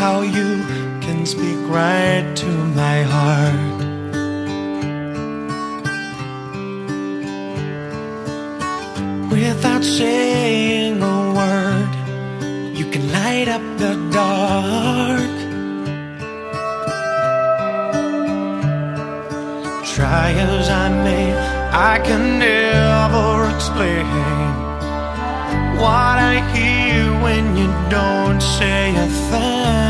how you can speak right to my heart. Without saying a word, you can light up the dark. Try as I may, I can never explain what I hear when you don't say a thing.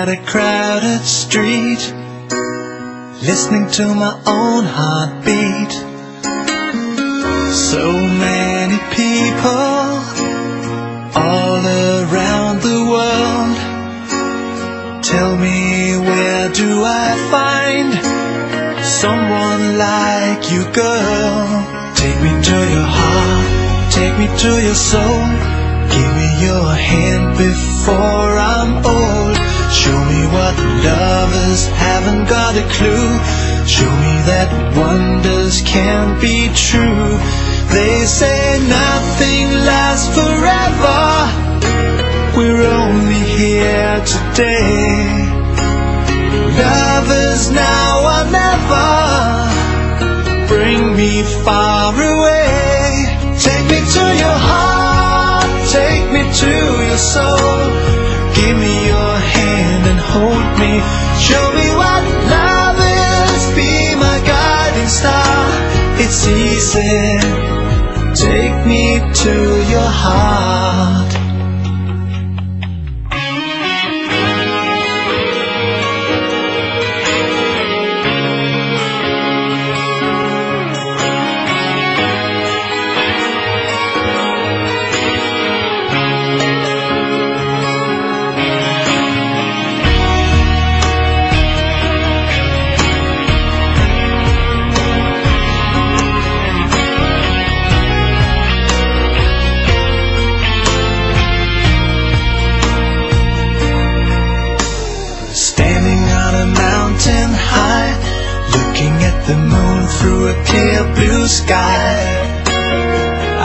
at a crowded street Listening to my own heartbeat. So many people All around the world Tell me where do I find Someone like you girl? Take me to your heart Take me to your soul. Give me your hand before I'm old. Show me what lovers haven't got a clue. Show me that wonders can't be true. They say nothing lasts forever. We're only here today. Lovers now or never. Bring me far away. Take me to your heart. Take me to your soul. Give me your hand and hold me. Show me what love is. Be my guiding star. It's easy. Take me to your heart. clear blue sky.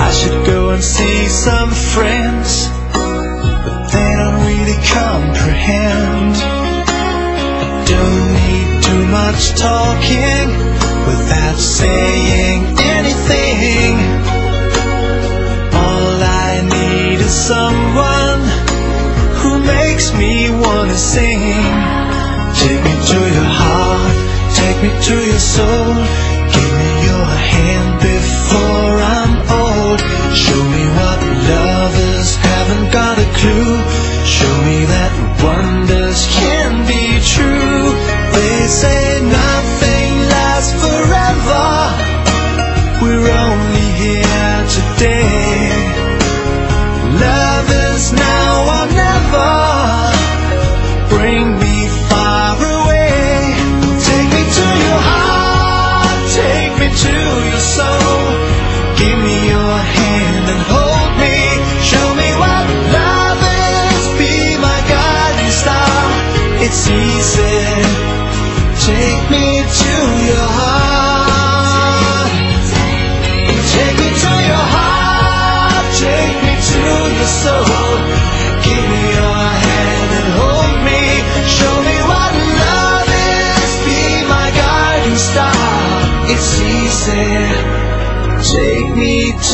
I should go and see some friends, but they don't really comprehend. I don't need too much talking without saying anything. All I need is someone who makes me wanna sing. Take me to your heart, take me to your soul before I'm old. Show me what lovers haven't got a clue. Show me that wonders can be true. They say.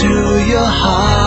to your heart.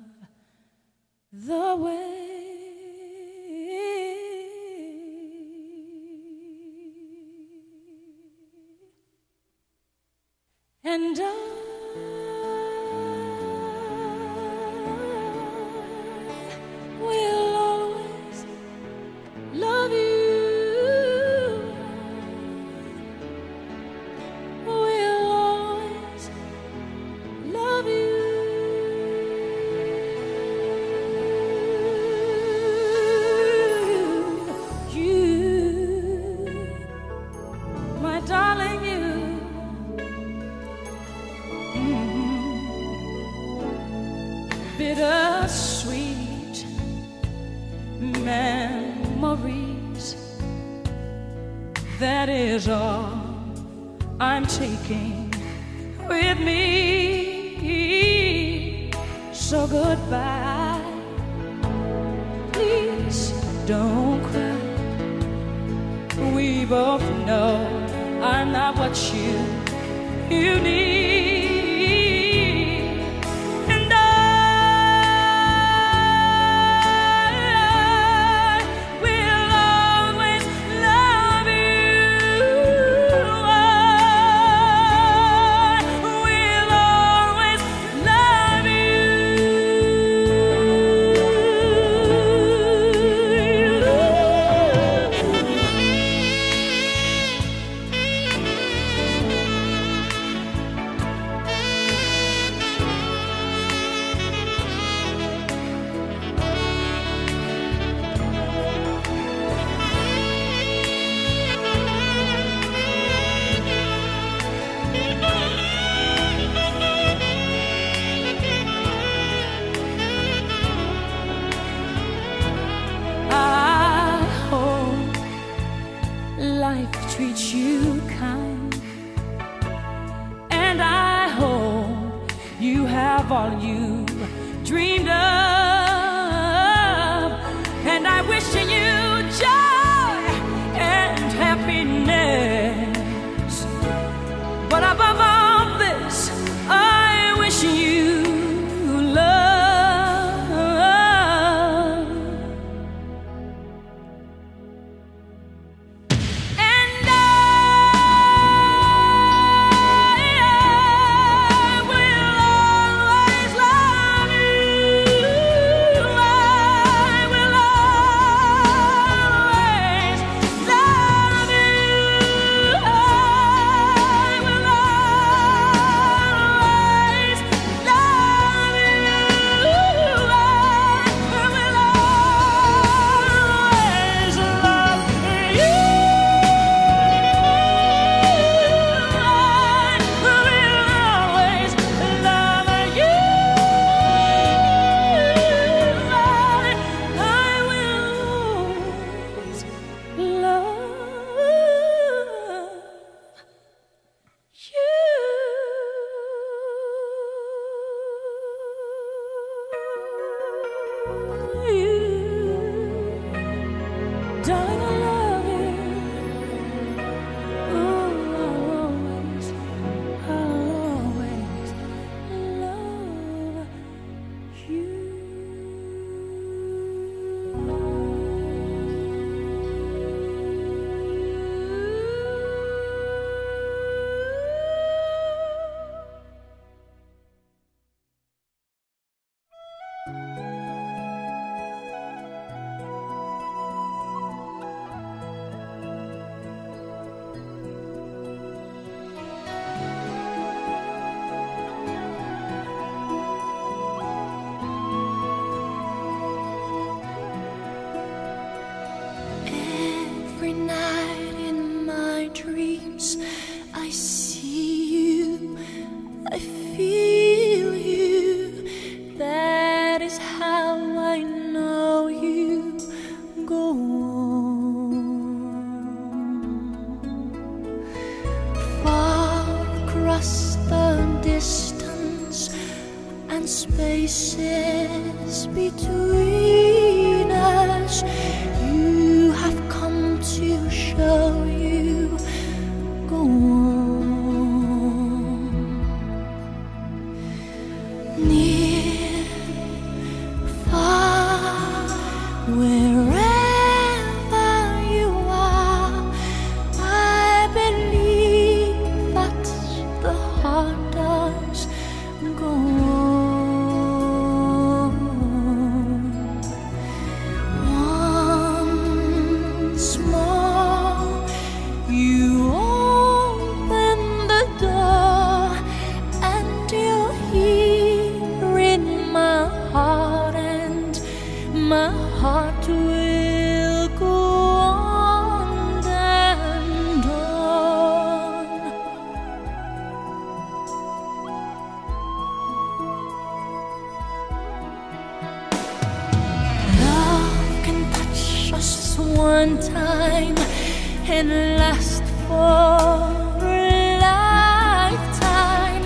can last for a lifetime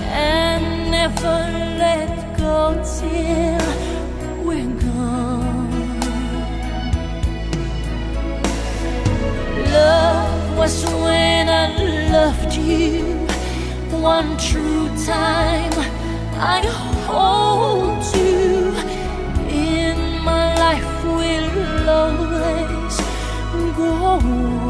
and never let go till we're gone. Love was when I loved you one true time. I hold you in my life will always go on.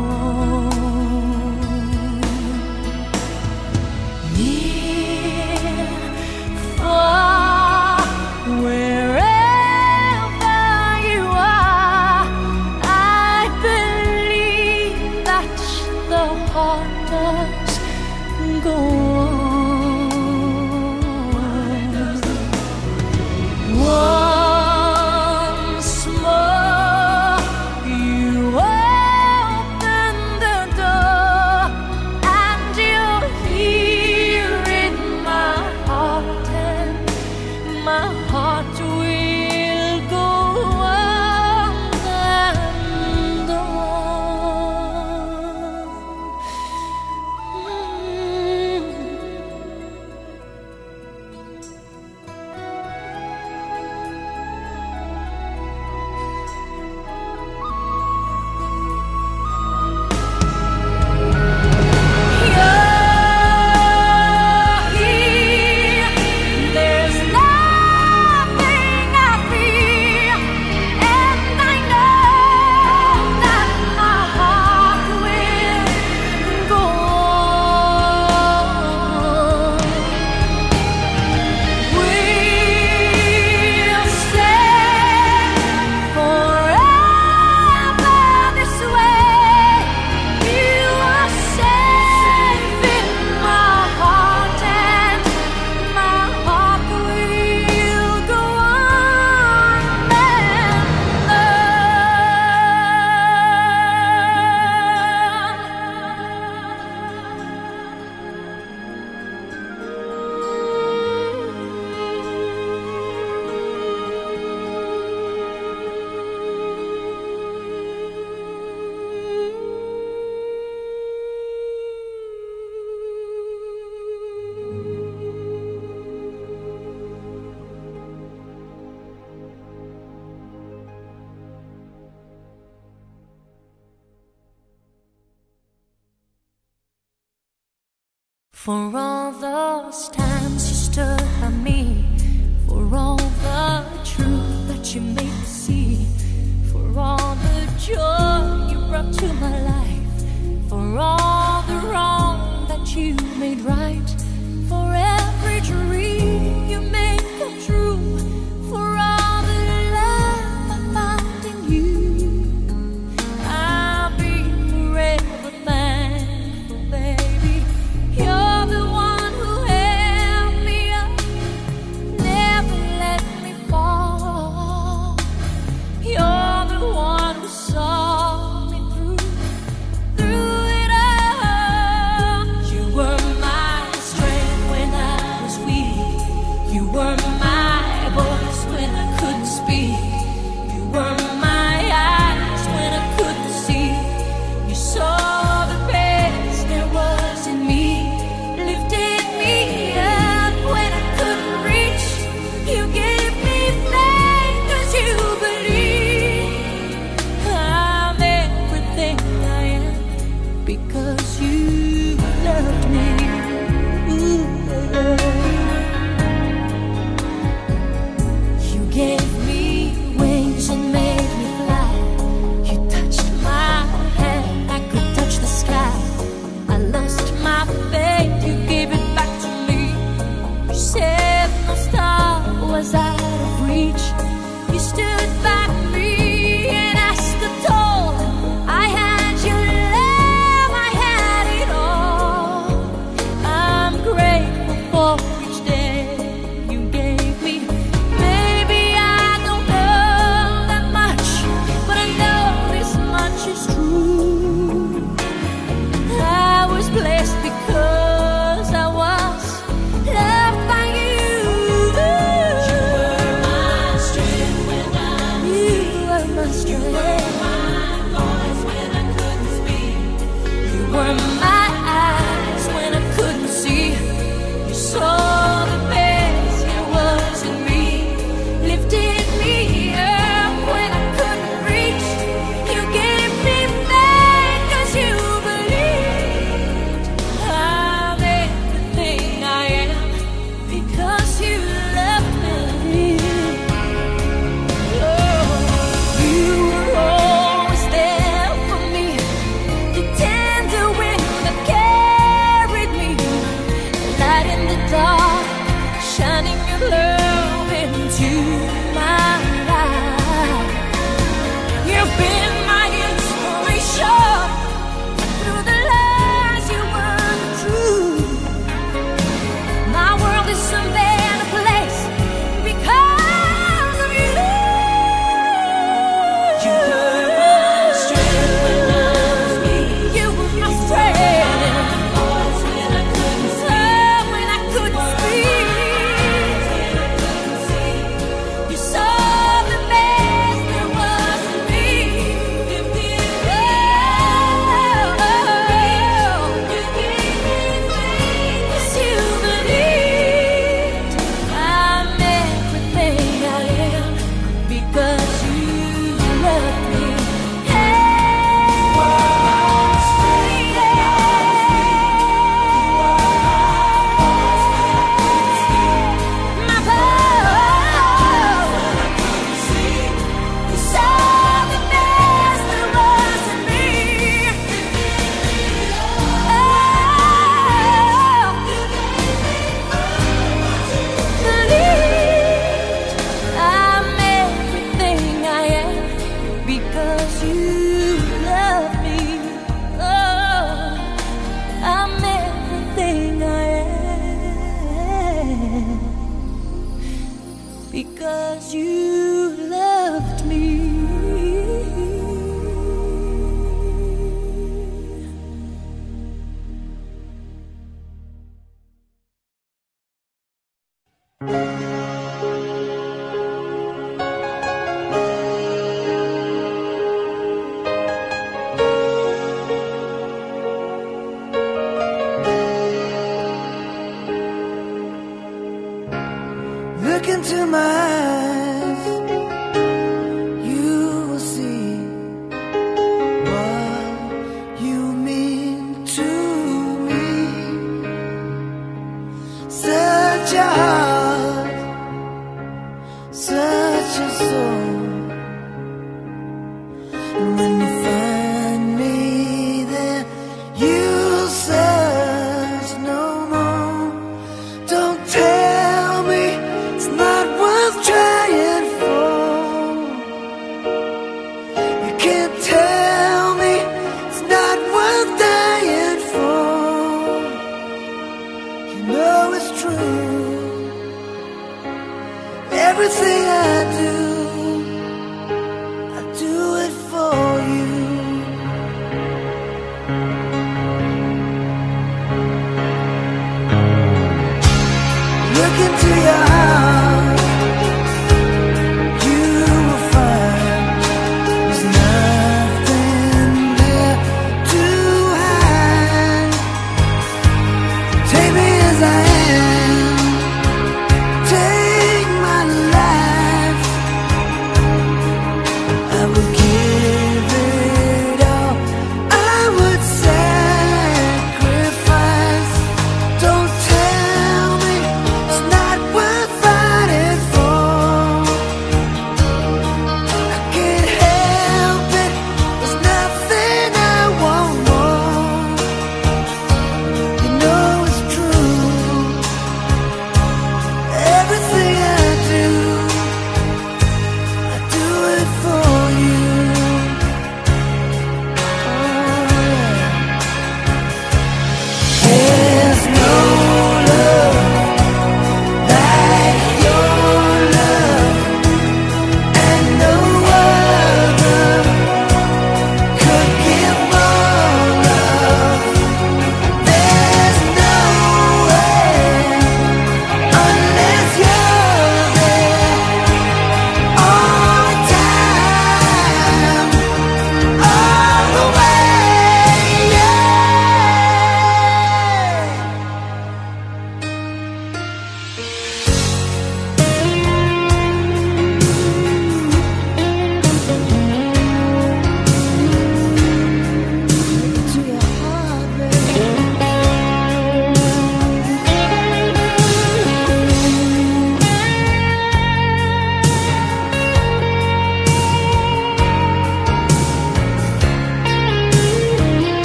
Because you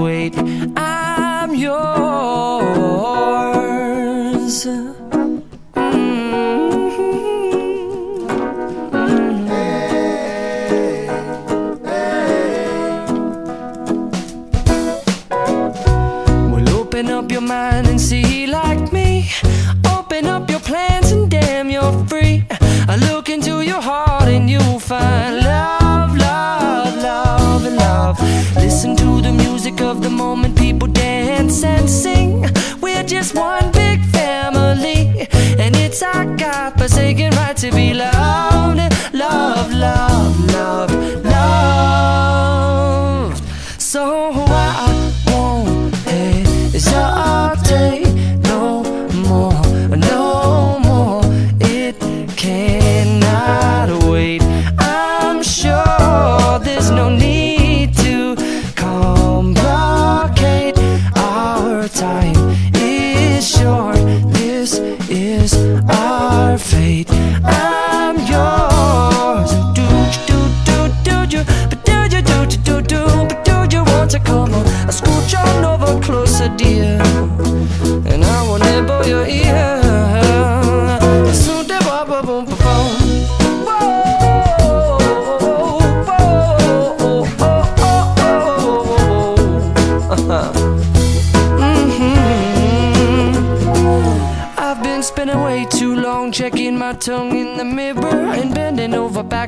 wait to be loved.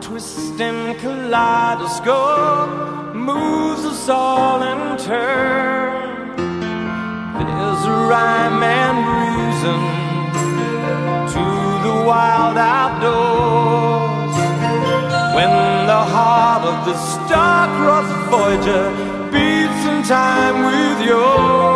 twisting kaleidoscope moves us all in turn. There's a rhyme and reason to the wild outdoors. When the heart of the star-crossed Voyager beats in time with yours.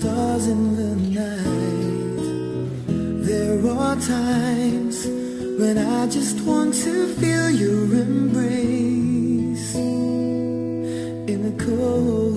stars in the night. There are times when I just want to feel your embrace. In the cold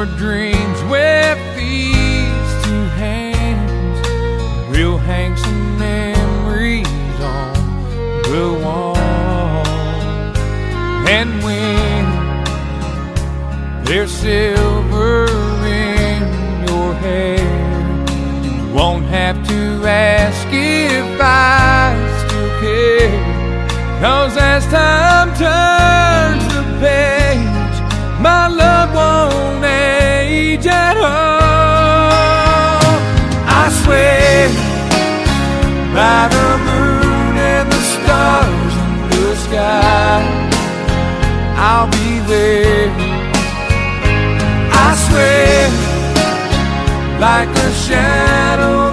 your dreams with these two hands. We'll hang some memories on the wall. And when there's silver in your hair, you won't have to ask if I still care. Cause as time turns, I swear, like a shadow.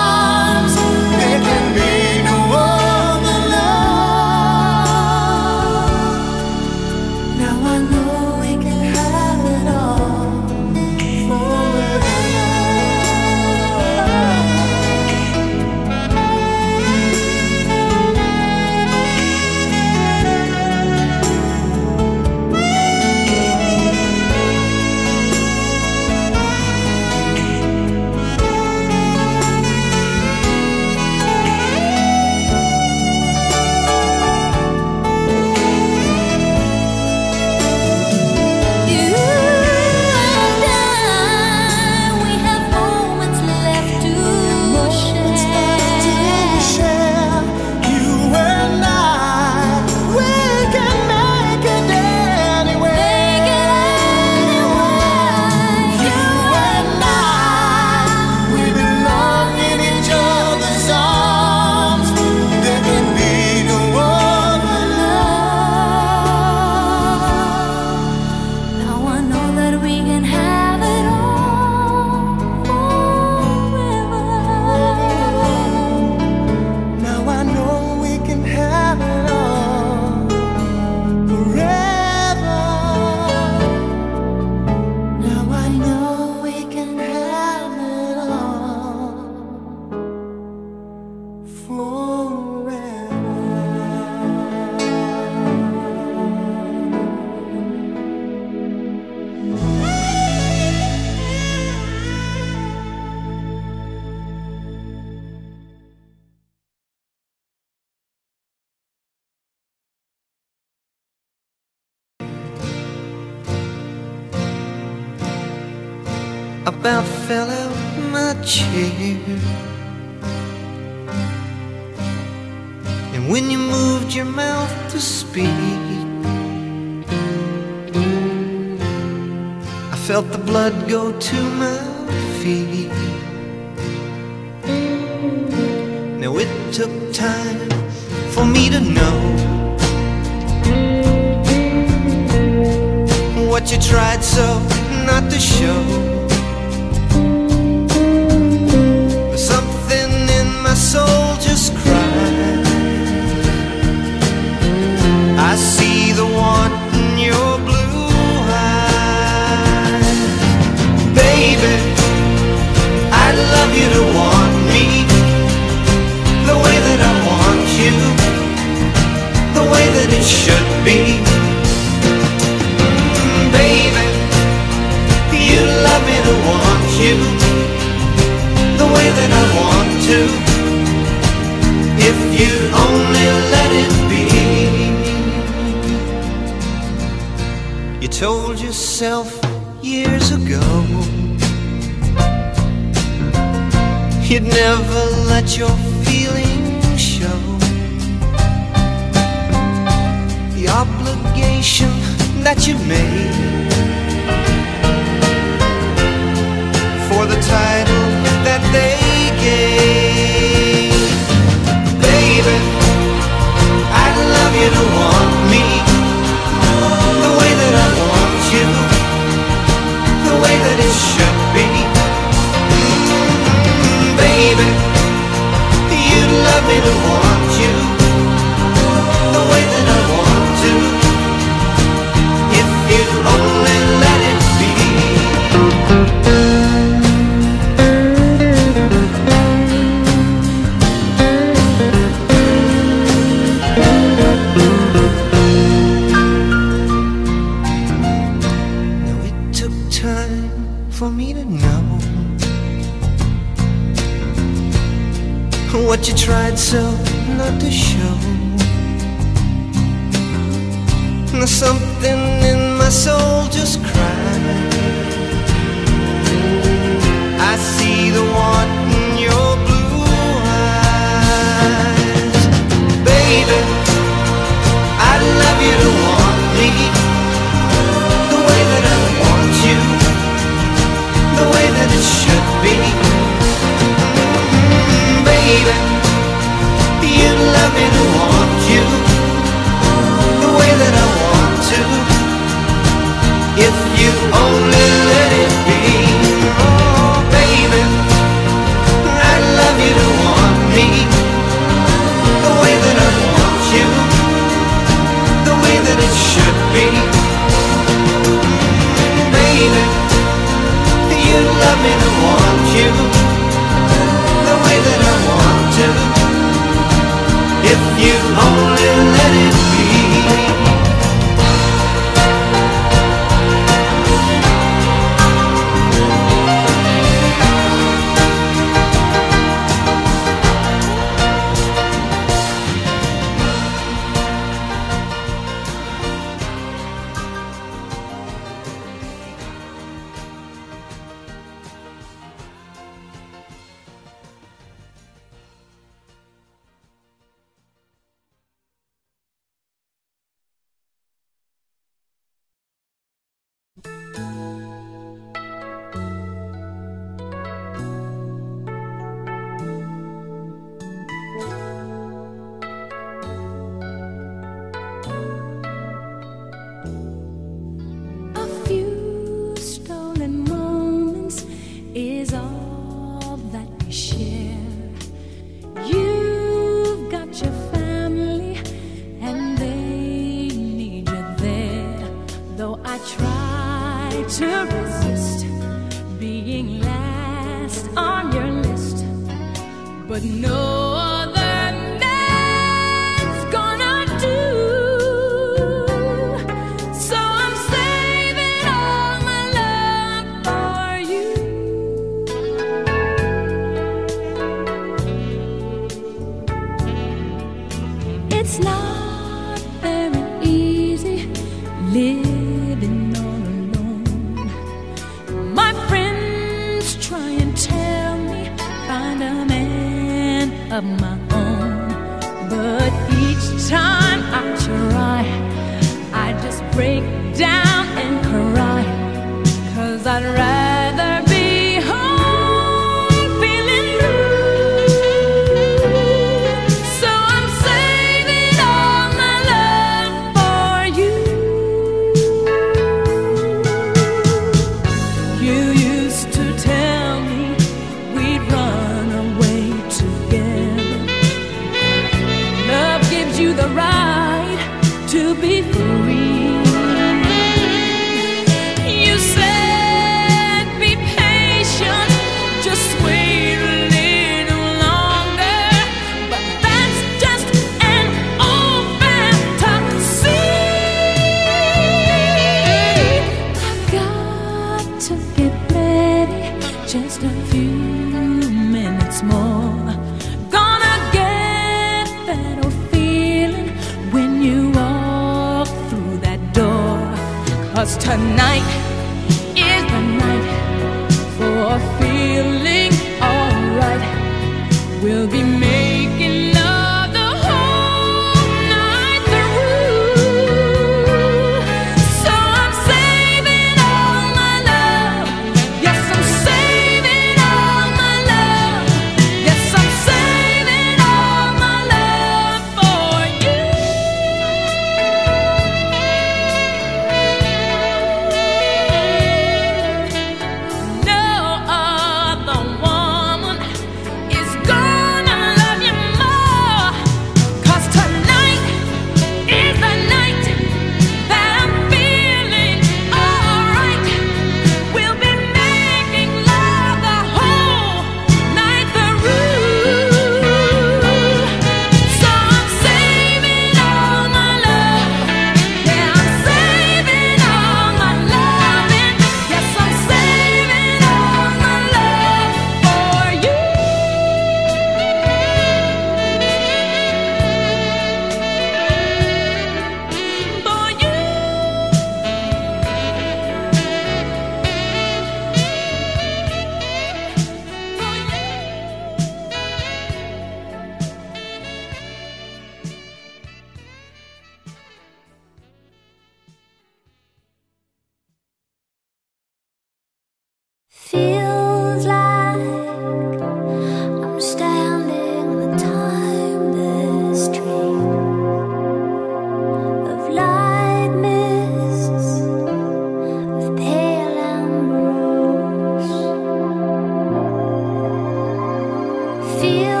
Feels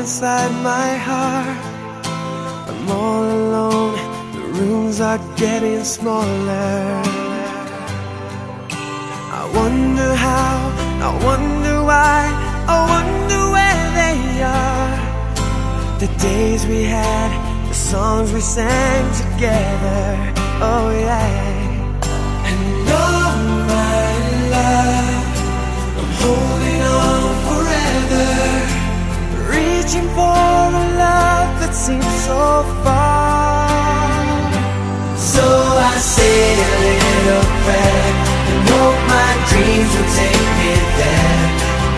inside my heart. I'm all alone, the rooms are getting smaller. I wonder how, I wonder why, I wonder where they are. The days we had, the songs we sang together, oh yeah. And all my love, I'm holding searching for a love that seems so far. So I say a little prayer and hope my dreams will take me there.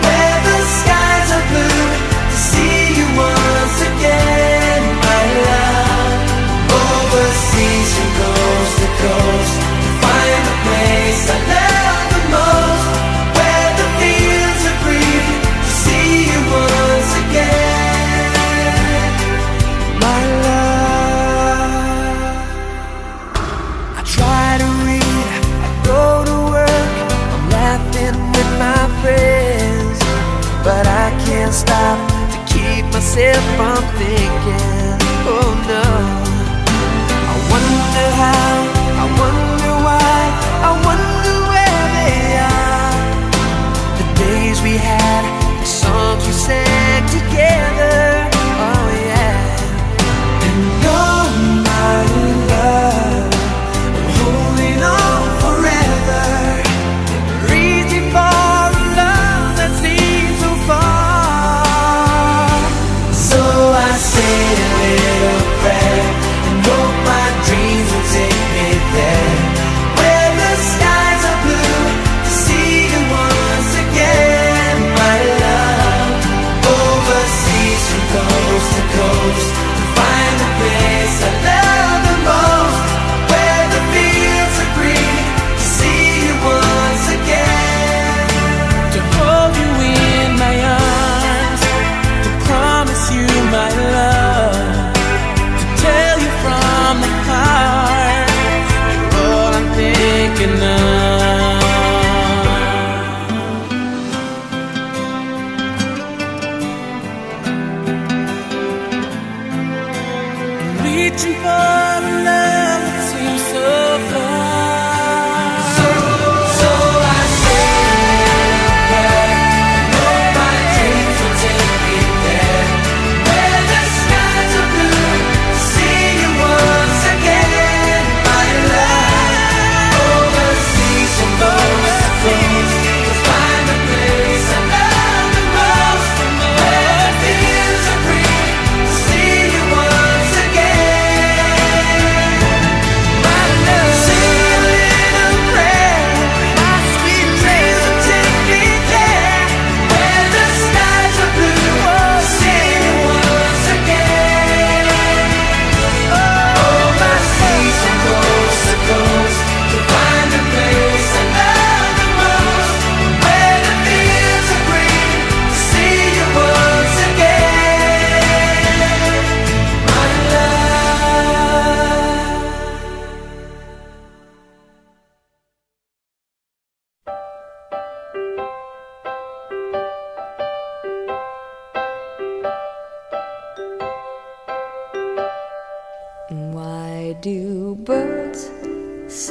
Where the skies are blue to see you once again, my love. Overseas from coast to coast to find the place I love. myself from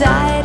inside